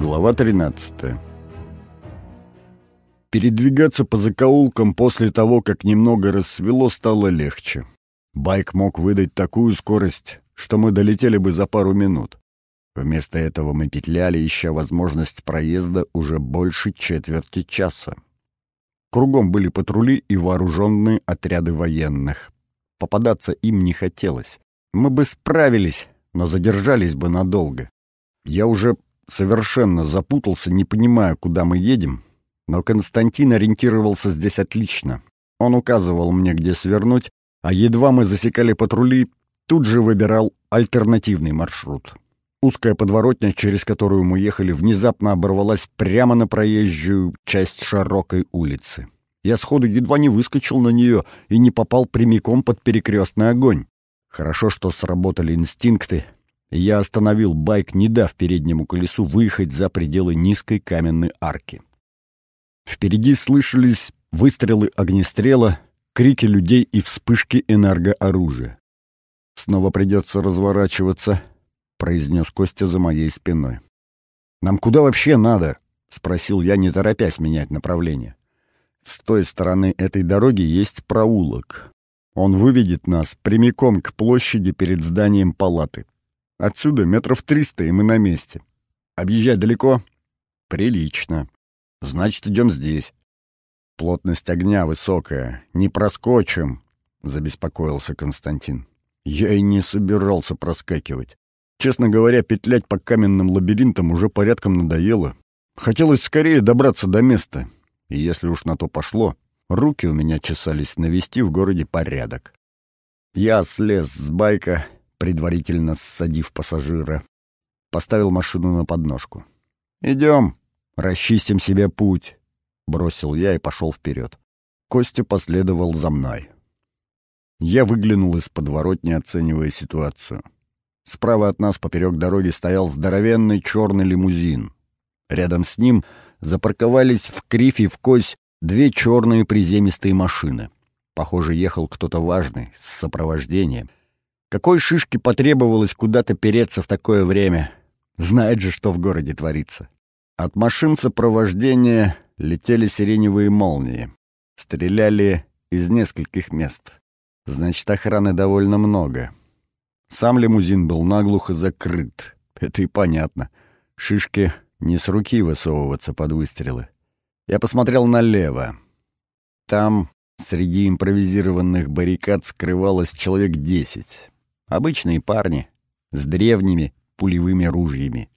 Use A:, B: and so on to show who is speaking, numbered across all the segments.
A: Глава 13 Передвигаться по закоулкам после того, как немного рассвело, стало легче. Байк мог выдать такую скорость, что мы долетели бы за пару минут. Вместо этого мы петляли, ища возможность проезда уже больше четверти часа. Кругом были патрули и вооруженные отряды военных. Попадаться им не хотелось. Мы бы справились, но задержались бы надолго. Я уже совершенно запутался, не понимая, куда мы едем, но Константин ориентировался здесь отлично. Он указывал мне, где свернуть, а едва мы засекали патрули, тут же выбирал альтернативный маршрут. Узкая подворотня, через которую мы ехали, внезапно оборвалась прямо на проезжую часть широкой улицы. Я сходу едва не выскочил на нее и не попал прямиком под перекрестный огонь. Хорошо, что сработали инстинкты, я остановил байк, не дав переднему колесу выехать за пределы низкой каменной арки. Впереди слышались выстрелы огнестрела, крики людей и вспышки энергооружия. «Снова придется разворачиваться», — произнес Костя за моей спиной. «Нам куда вообще надо?» — спросил я, не торопясь менять направление. «С той стороны этой дороги есть проулок. Он выведет нас прямиком к площади перед зданием палаты. Отсюда метров триста, и мы на месте. Объезжать далеко? Прилично. Значит, идем здесь. Плотность огня высокая. Не проскочим, забеспокоился Константин. Я и не собирался проскакивать. Честно говоря, петлять по каменным лабиринтам уже порядком надоело. Хотелось скорее добраться до места. И если уж на то пошло, руки у меня чесались навести в городе порядок. Я слез с байка предварительно ссадив пассажира. Поставил машину на подножку. «Идем, расчистим себе путь», — бросил я и пошел вперед. Костя последовал за мной. Я выглянул из подворотни, оценивая ситуацию. Справа от нас поперек дороги стоял здоровенный черный лимузин. Рядом с ним запарковались в криф и в кось две черные приземистые машины. Похоже, ехал кто-то важный, с сопровождением — какой шишке потребовалось куда-то переться в такое время? Знает же, что в городе творится. От машин сопровождения летели сиреневые молнии. Стреляли из нескольких мест. Значит, охраны довольно много. Сам лимузин был наглухо закрыт. Это и понятно. Шишки не с руки высовываться под выстрелы. Я посмотрел налево. Там, среди импровизированных баррикад, скрывалось человек десять. Обычные парни с древними пулевыми ружьями.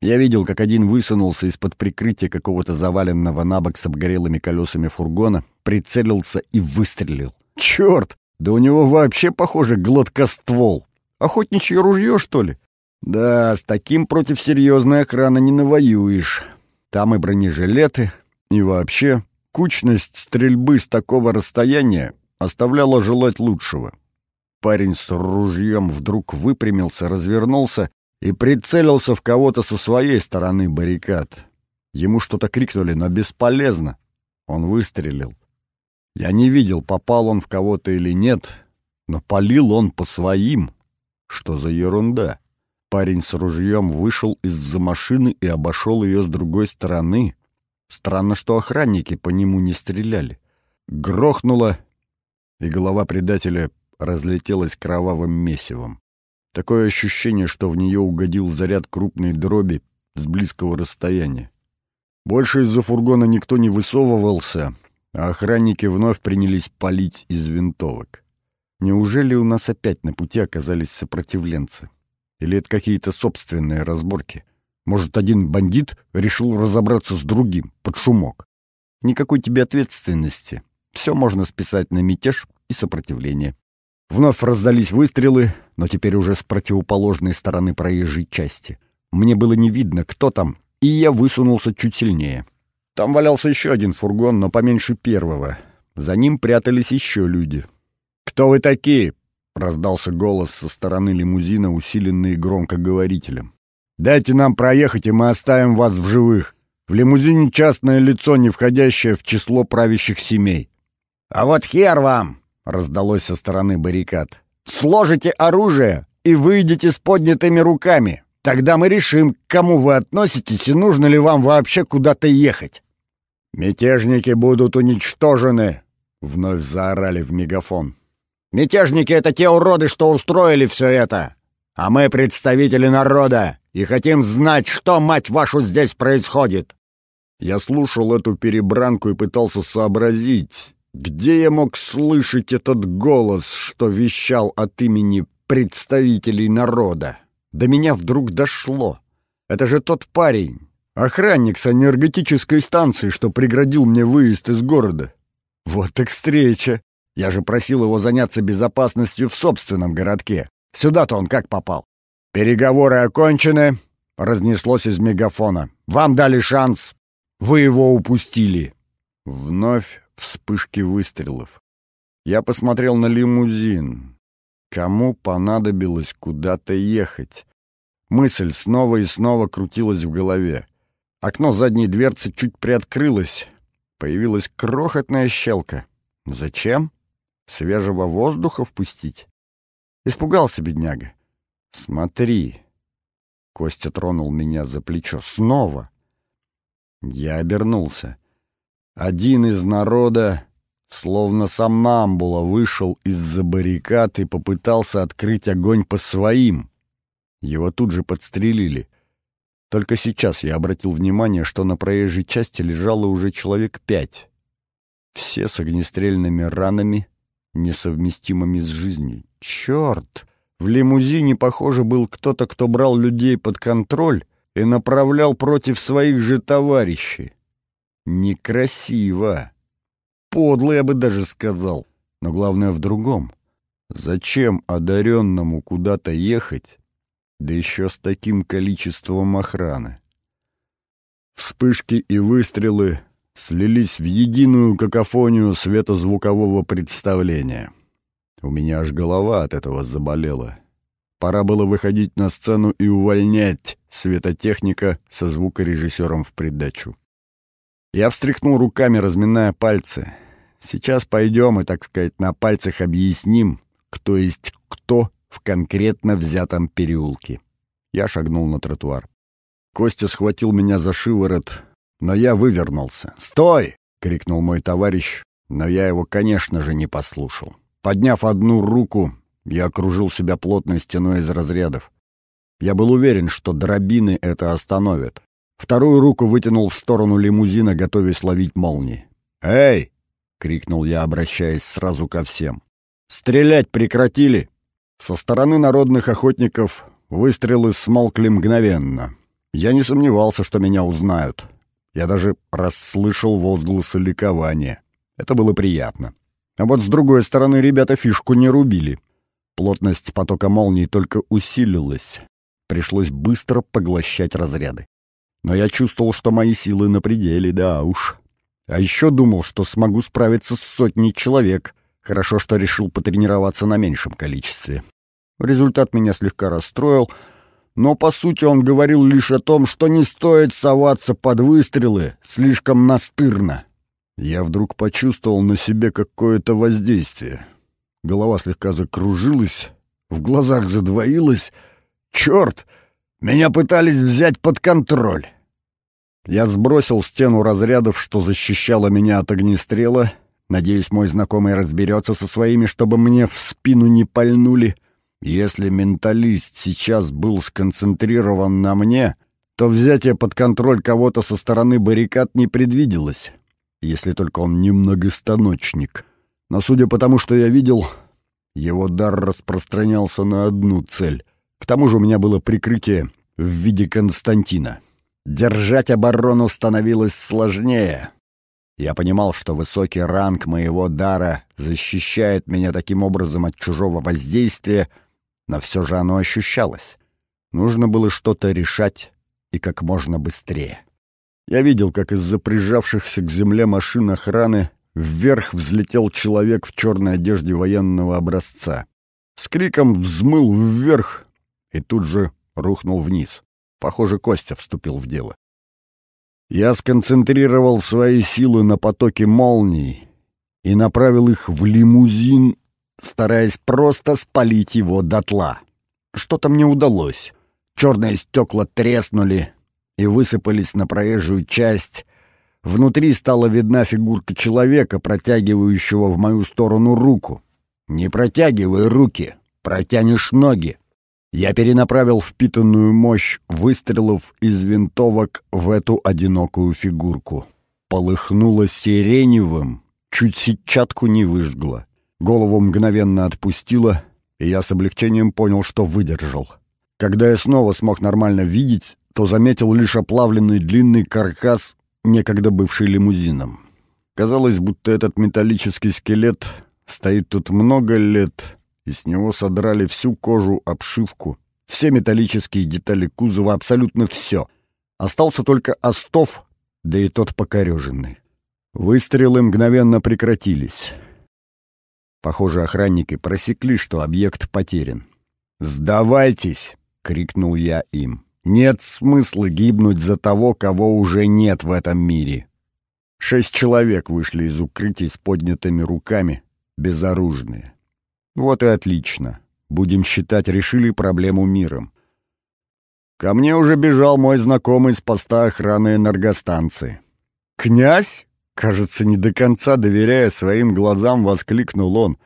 A: Я видел, как один высунулся из-под прикрытия какого-то заваленного на бок с обгорелыми колесами фургона, прицелился и выстрелил. Черт! Да у него вообще, похоже, гладкоствол. Охотничье ружье, что ли? Да, с таким против серьезной охраны не навоюешь. Там и бронежилеты, и вообще кучность стрельбы с такого расстояния оставляла желать лучшего. Парень с ружьем вдруг выпрямился, развернулся и прицелился в кого-то со своей стороны баррикад. Ему что-то крикнули, но бесполезно. Он выстрелил. Я не видел, попал он в кого-то или нет, но полил он по своим. Что за ерунда? Парень с ружьем вышел из-за машины и обошел ее с другой стороны. Странно, что охранники по нему не стреляли. Грохнуло, и голова предателя разлетелась кровавым месивом. Такое ощущение, что в нее угодил заряд крупной дроби с близкого расстояния. Больше из-за фургона никто не высовывался, а охранники вновь принялись палить из винтовок. Неужели у нас опять на пути оказались сопротивленцы? Или это какие-то собственные разборки? Может, один бандит решил разобраться с другим, под шумок? Никакой тебе ответственности. Все можно списать на мятеж и сопротивление. Вновь раздались выстрелы, но теперь уже с противоположной стороны проезжей части. Мне было не видно, кто там, и я высунулся чуть сильнее. Там валялся еще один фургон, но поменьше первого. За ним прятались еще люди. «Кто вы такие?» — раздался голос со стороны лимузина, усиленный громкоговорителем. «Дайте нам проехать, и мы оставим вас в живых. В лимузине частное лицо, не входящее в число правящих семей». «А вот хер вам!» — раздалось со стороны баррикад. «Сложите оружие и выйдете с поднятыми руками. Тогда мы решим, к кому вы относитесь и нужно ли вам вообще куда-то ехать». «Мятежники будут уничтожены!» — вновь заорали в мегафон. «Мятежники — это те уроды, что устроили все это! А мы представители народа и хотим знать, что, мать вашу, здесь происходит!» Я слушал эту перебранку и пытался сообразить, где я мог слышать этот голос, что вещал от имени представителей народа. До меня вдруг дошло. Это же тот парень, Охранник с энергетической станции, что преградил мне выезд из города. Вот так встреча. Я же просил его заняться безопасностью в собственном городке. Сюда-то он как попал? Переговоры окончены, разнеслось из мегафона. Вам дали шанс. Вы его упустили. Вновь вспышки выстрелов. Я посмотрел на лимузин. Кому понадобилось куда-то ехать? Мысль снова и снова крутилась в голове. Окно задней дверцы чуть приоткрылось. Появилась крохотная щелка. Зачем? Свежего воздуха впустить? Испугался бедняга. Смотри. Костя тронул меня за плечо. Снова. Я обернулся. Один из народа, словно самамбула, вышел из-за баррикад и попытался открыть огонь по своим. Его тут же подстрелили. Только сейчас я обратил внимание, что на проезжей части лежало уже человек пять. Все с огнестрельными ранами, несовместимыми с жизнью. Черт! В лимузине, похоже, был кто-то, кто брал людей под контроль и направлял против своих же товарищей. Некрасиво. Подло, я бы даже сказал. Но главное в другом. Зачем одаренному куда-то ехать, да еще с таким количеством охраны. Вспышки и выстрелы слились в единую какофонию светозвукового представления. У меня аж голова от этого заболела. Пора было выходить на сцену и увольнять светотехника со звукорежиссером в придачу. Я встряхнул руками, разминая пальцы. Сейчас пойдем и, так сказать, на пальцах объясним, кто есть кто в конкретно взятом переулке. Я шагнул на тротуар. Костя схватил меня за шиворот, но я вывернулся. «Стой!» — крикнул мой товарищ, но я его, конечно же, не послушал. Подняв одну руку, я окружил себя плотной стеной из разрядов. Я был уверен, что дробины это остановят. Вторую руку вытянул в сторону лимузина, готовясь ловить молнии. «Эй!» — крикнул я, обращаясь сразу ко всем. «Стрелять прекратили!» Со стороны народных охотников выстрелы смолкли мгновенно. Я не сомневался, что меня узнают. Я даже расслышал возгласы ликования. Это было приятно. А вот с другой стороны ребята фишку не рубили. Плотность потока молний только усилилась. Пришлось быстро поглощать разряды. Но я чувствовал, что мои силы на пределе, да уж. А еще думал, что смогу справиться с сотней человек. Хорошо, что решил потренироваться на меньшем количестве. Результат меня слегка расстроил, но по сути он говорил лишь о том, что не стоит соваться под выстрелы слишком настырно. Я вдруг почувствовал на себе какое-то воздействие. Голова слегка закружилась, в глазах задвоилась. Черт! Меня пытались взять под контроль. Я сбросил стену разрядов, что защищала меня от огнестрела. Надеюсь, мой знакомый разберется со своими, чтобы мне в спину не пальнули. Если менталист сейчас был сконцентрирован на мне, то взятие под контроль кого-то со стороны баррикад не предвиделось, если только он не многостаночник. Но судя по тому, что я видел, его дар распространялся на одну цель. К тому же у меня было прикрытие в виде Константина. Держать оборону становилось сложнее. Я понимал, что высокий ранг моего дара защищает меня таким образом от чужого воздействия, но все же оно ощущалось. Нужно было что-то решать и как можно быстрее. Я видел, как из-за прижавшихся к земле машин охраны вверх взлетел человек в черной одежде военного образца. С криком взмыл вверх и тут же рухнул вниз. Похоже, Костя вступил в дело. Я сконцентрировал свои силы на потоке молний и направил их в лимузин стараясь просто спалить его дотла. Что-то мне удалось. Черные стекла треснули и высыпались на проезжую часть. Внутри стала видна фигурка человека, протягивающего в мою сторону руку. «Не протягивай руки, протянешь ноги». Я перенаправил впитанную мощь выстрелов из винтовок в эту одинокую фигурку. Полыхнуло сиреневым, чуть сетчатку не выжгло. Голову мгновенно отпустило, и я с облегчением понял, что выдержал. Когда я снова смог нормально видеть, то заметил лишь оплавленный длинный каркас, некогда бывший лимузином. Казалось, будто этот металлический скелет стоит тут много лет, и с него содрали всю кожу, обшивку, все металлические детали кузова, абсолютно все. Остался только остов, да и тот покореженный. Выстрелы мгновенно прекратились. Похоже, охранники просекли, что объект потерян. «Сдавайтесь!» — крикнул я им. «Нет смысла гибнуть за того, кого уже нет в этом мире». Шесть человек вышли из укрытий с поднятыми руками, безоружные. Вот и отлично. Будем считать, решили проблему миром. Ко мне уже бежал мой знакомый с поста охраны энергостанции. «Князь?» Кажется, не до конца доверяя своим глазам, воскликнул он.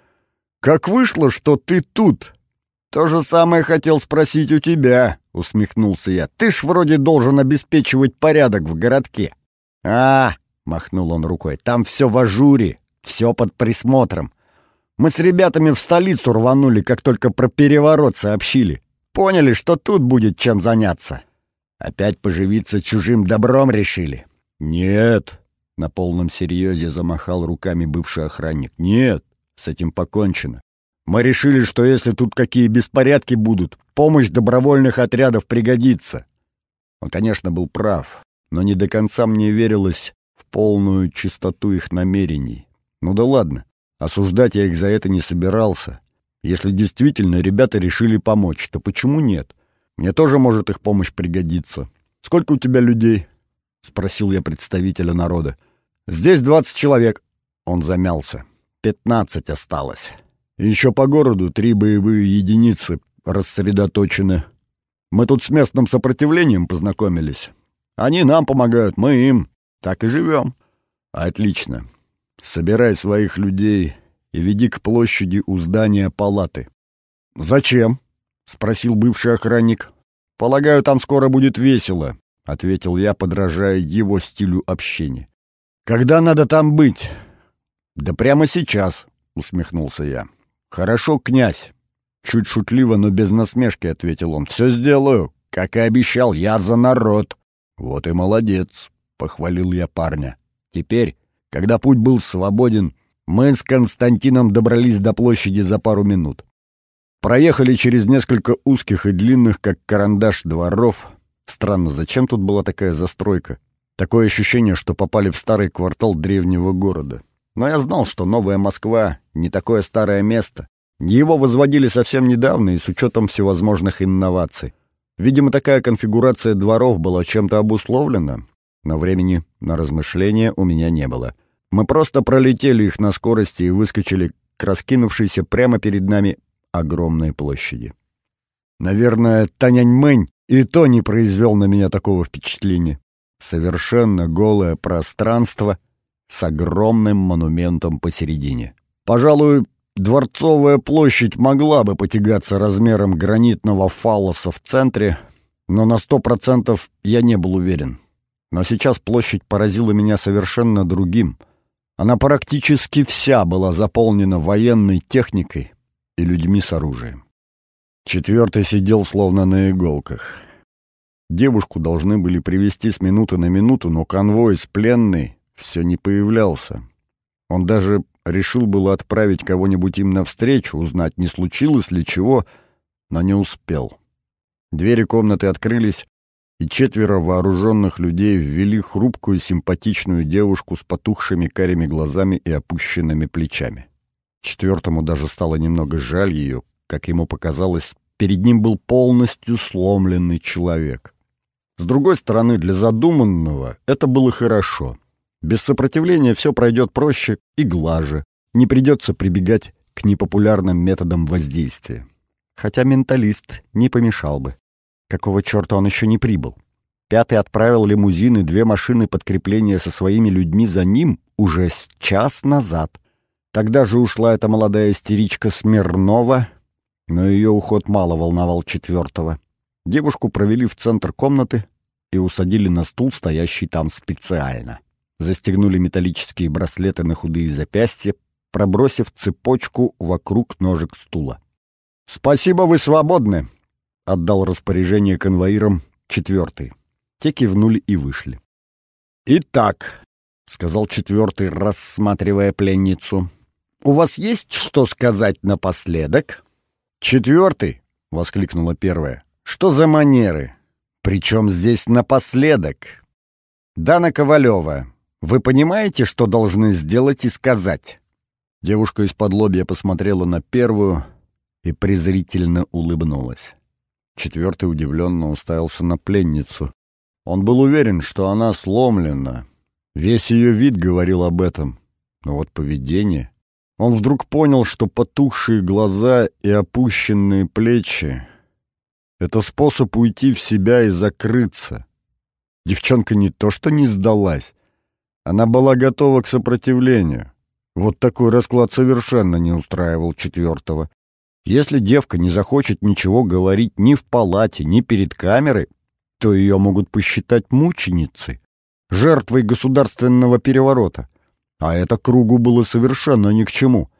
A: «Как вышло, что ты тут?» «То же самое хотел спросить у тебя», — усмехнулся я. «Ты ж вроде должен обеспечивать порядок в городке». «А, — махнул он рукой, — там все в ажуре, все под присмотром. Мы с ребятами в столицу рванули, как только про переворот сообщили. Поняли, что тут будет чем заняться. Опять поживиться чужим добром решили?» «Нет», на полном серьезе замахал руками бывший охранник. «Нет, с этим покончено. Мы решили, что если тут какие беспорядки будут, помощь добровольных отрядов пригодится». Он, конечно, был прав, но не до конца мне верилось в полную чистоту их намерений. Ну да ладно, осуждать я их за это не собирался. Если действительно ребята решили помочь, то почему нет? Мне тоже может их помощь пригодиться. Сколько у тебя людей? — спросил я представителя народа. «Здесь двадцать человек». Он замялся. «Пятнадцать осталось. Еще по городу три боевые единицы рассредоточены. Мы тут с местным сопротивлением познакомились. Они нам помогают, мы им. Так и живем». «Отлично. Собирай своих людей и веди к площади у здания палаты». «Зачем?» — спросил бывший охранник. «Полагаю, там скоро будет весело», — ответил я, подражая его стилю общения. «Когда надо там быть?» «Да прямо сейчас», — усмехнулся я. «Хорошо, князь». Чуть шутливо, но без насмешки ответил он. «Все сделаю. Как и обещал, я за народ». «Вот и молодец», — похвалил я парня. Теперь, когда путь был свободен, мы с Константином добрались до площади за пару минут. Проехали через несколько узких и длинных, как карандаш, дворов. Странно, зачем тут была такая застройка? Такое ощущение, что попали в старый квартал древнего города. Но я знал, что Новая Москва — не такое старое место. Его возводили совсем недавно и с учетом всевозможных инноваций. Видимо, такая конфигурация дворов была чем-то обусловлена, но времени на размышления у меня не было. Мы просто пролетели их на скорости и выскочили к раскинувшейся прямо перед нами огромной площади. Наверное, Таняньмэнь и то не произвел на меня такого впечатления. Совершенно голое пространство с огромным монументом посередине. Пожалуй, Дворцовая площадь могла бы потягаться размером гранитного фалоса в центре, но на сто процентов я не был уверен. Но сейчас площадь поразила меня совершенно другим. Она практически вся была заполнена военной техникой и людьми с оружием. Четвертый сидел словно на иголках. Девушку должны были привести с минуты на минуту, но конвой с пленной все не появлялся. Он даже решил было отправить кого-нибудь им навстречу, узнать, не случилось ли чего, но не успел. Двери комнаты открылись, и четверо вооруженных людей ввели хрупкую симпатичную девушку с потухшими карими глазами и опущенными плечами. Четвертому даже стало немного жаль ее, как ему показалось, перед ним был полностью сломленный человек. С другой стороны, для задуманного это было хорошо. Без сопротивления все пройдет проще и глаже. Не придется прибегать к непопулярным методам воздействия. Хотя менталист не помешал бы. Какого черта он еще не прибыл? Пятый отправил лимузин и две машины подкрепления со своими людьми за ним уже с час назад. Тогда же ушла эта молодая истеричка Смирнова, но ее уход мало волновал четвертого. Девушку провели в центр комнаты и усадили на стул, стоящий там специально. Застегнули металлические браслеты на худые запястья, пробросив цепочку вокруг ножек стула. «Спасибо, вы свободны!» — отдал распоряжение конвоирам четвертый. Те кивнули и вышли. «Итак», — сказал четвертый, рассматривая пленницу, — «у вас есть что сказать напоследок?» «Четвертый», — воскликнула первая, — «что за манеры? Причем здесь напоследок?» «Дана Ковалева, вы понимаете, что должны сделать и сказать?» Девушка из-под посмотрела на первую и презрительно улыбнулась. Четвертый удивленно уставился на пленницу. Он был уверен, что она сломлена. Весь ее вид говорил об этом. Но вот поведение... Он вдруг понял, что потухшие глаза и опущенные плечи — это способ уйти в себя и закрыться. Девчонка не то что не сдалась, она была готова к сопротивлению. Вот такой расклад совершенно не устраивал четвертого. Если девка не захочет ничего говорить ни в палате, ни перед камерой, то ее могут посчитать мученицей, жертвой государственного переворота. А это кругу было совершенно ни к чему.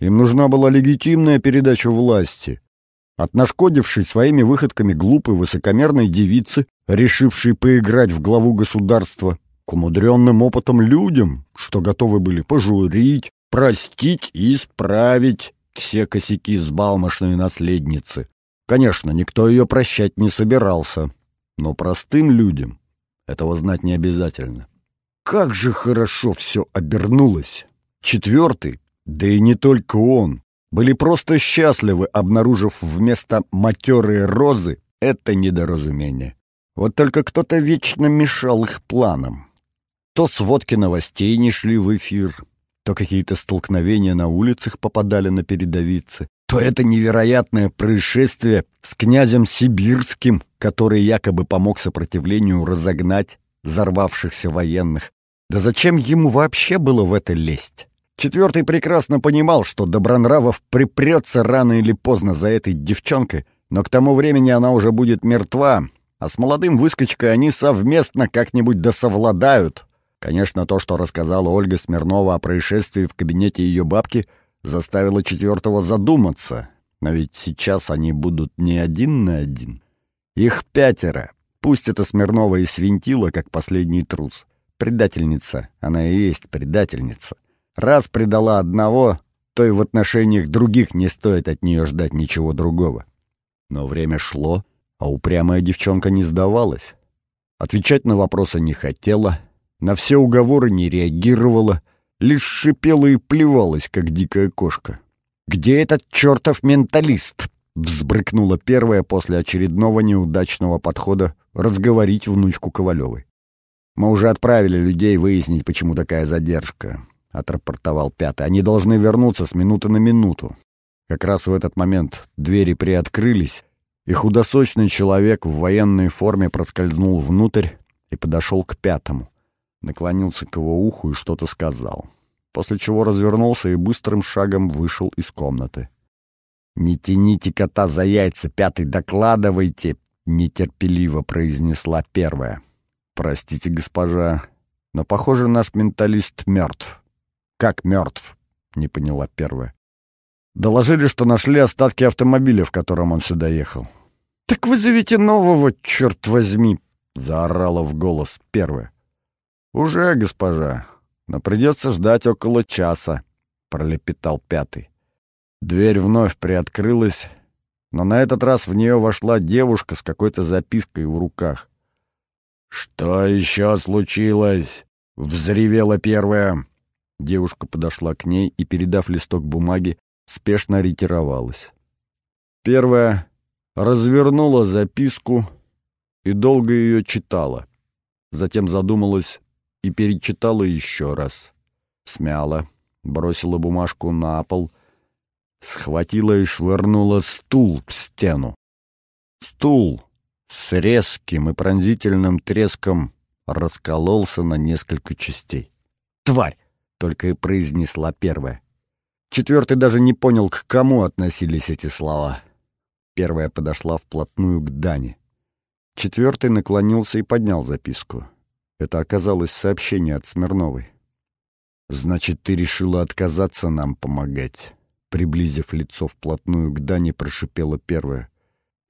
A: Им нужна была легитимная передача власти. От нашкодившей своими выходками глупой высокомерной девицы, решившей поиграть в главу государства, к умудренным опытом людям, что готовы были пожурить, простить и исправить все косяки сбалмошной наследницы. Конечно, никто ее прощать не собирался, но простым людям этого знать не обязательно. Как же хорошо все обернулось! Четвертый, да и не только он, были просто счастливы, обнаружив вместо матерой розы это недоразумение. Вот только кто-то вечно мешал их планам. То сводки новостей не шли в эфир, то какие-то столкновения на улицах попадали на передовицы, то это невероятное происшествие с князем Сибирским, который якобы помог сопротивлению разогнать взорвавшихся военных. Да зачем ему вообще было в это лезть? Четвертый прекрасно понимал, что Добронравов припрется рано или поздно за этой девчонкой, но к тому времени она уже будет мертва, а с молодым выскочкой они совместно как-нибудь досовладают. Конечно, то, что рассказала Ольга Смирнова о происшествии в кабинете ее бабки, заставило четвертого задуматься. Но ведь сейчас они будут не один на один. Их пятеро. Пусть это Смирнова и свинтила, как последний трус. Предательница. Она и есть предательница. Раз предала одного, то и в отношениях других не стоит от нее ждать ничего другого. Но время шло, а упрямая девчонка не сдавалась. Отвечать на вопросы не хотела — на все уговоры не реагировала, лишь шипела и плевалась, как дикая кошка. «Где этот чертов менталист?» — взбрыкнула первая после очередного неудачного подхода разговорить внучку Ковалевой. «Мы уже отправили людей выяснить, почему такая задержка», — отрапортовал пятый. «Они должны вернуться с минуты на минуту». Как раз в этот момент двери приоткрылись, и худосочный человек в военной форме проскользнул внутрь и подошел к пятому наклонился к его уху и что-то сказал, после чего развернулся и быстрым шагом вышел из комнаты. «Не тяните кота за яйца, пятый, докладывайте!» — нетерпеливо произнесла первая. «Простите, госпожа, но, похоже, наш менталист мертв». «Как мертв?» — не поняла первая. «Доложили, что нашли остатки автомобиля, в котором он сюда ехал». «Так вызовите нового, черт возьми!» — заорала в голос первая. «Уже, госпожа, но придется ждать около часа», — пролепетал пятый. Дверь вновь приоткрылась, но на этот раз в нее вошла девушка с какой-то запиской в руках. «Что еще случилось?» — взревела первая. Девушка подошла к ней и, передав листок бумаги, спешно ретировалась. Первая развернула записку и долго ее читала. Затем задумалась и перечитала еще раз. Смяла, бросила бумажку на пол, схватила и швырнула стул в стену. Стул, с резким и пронзительным треском раскололся на несколько частей. «Тварь!» — только и произнесла первая. Четвертый даже не понял, к кому относились эти слова. Первая подошла вплотную к Дане. Четвертый наклонился и поднял записку. Это оказалось сообщение от Смирновой. «Значит, ты решила отказаться нам помогать?» Приблизив лицо вплотную к Дане, прошипела первая.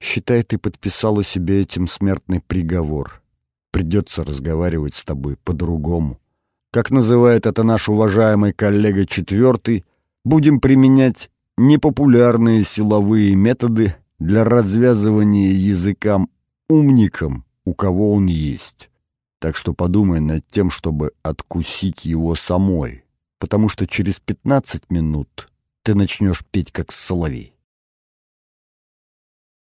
A: «Считай, ты подписала себе этим смертный приговор. Придется разговаривать с тобой по-другому. Как называет это наш уважаемый коллега четвертый, будем применять непопулярные силовые методы для развязывания языкам умникам, у кого он есть. Так что подумай над тем, чтобы откусить его самой, потому что через пятнадцать минут ты начнешь петь как соловей.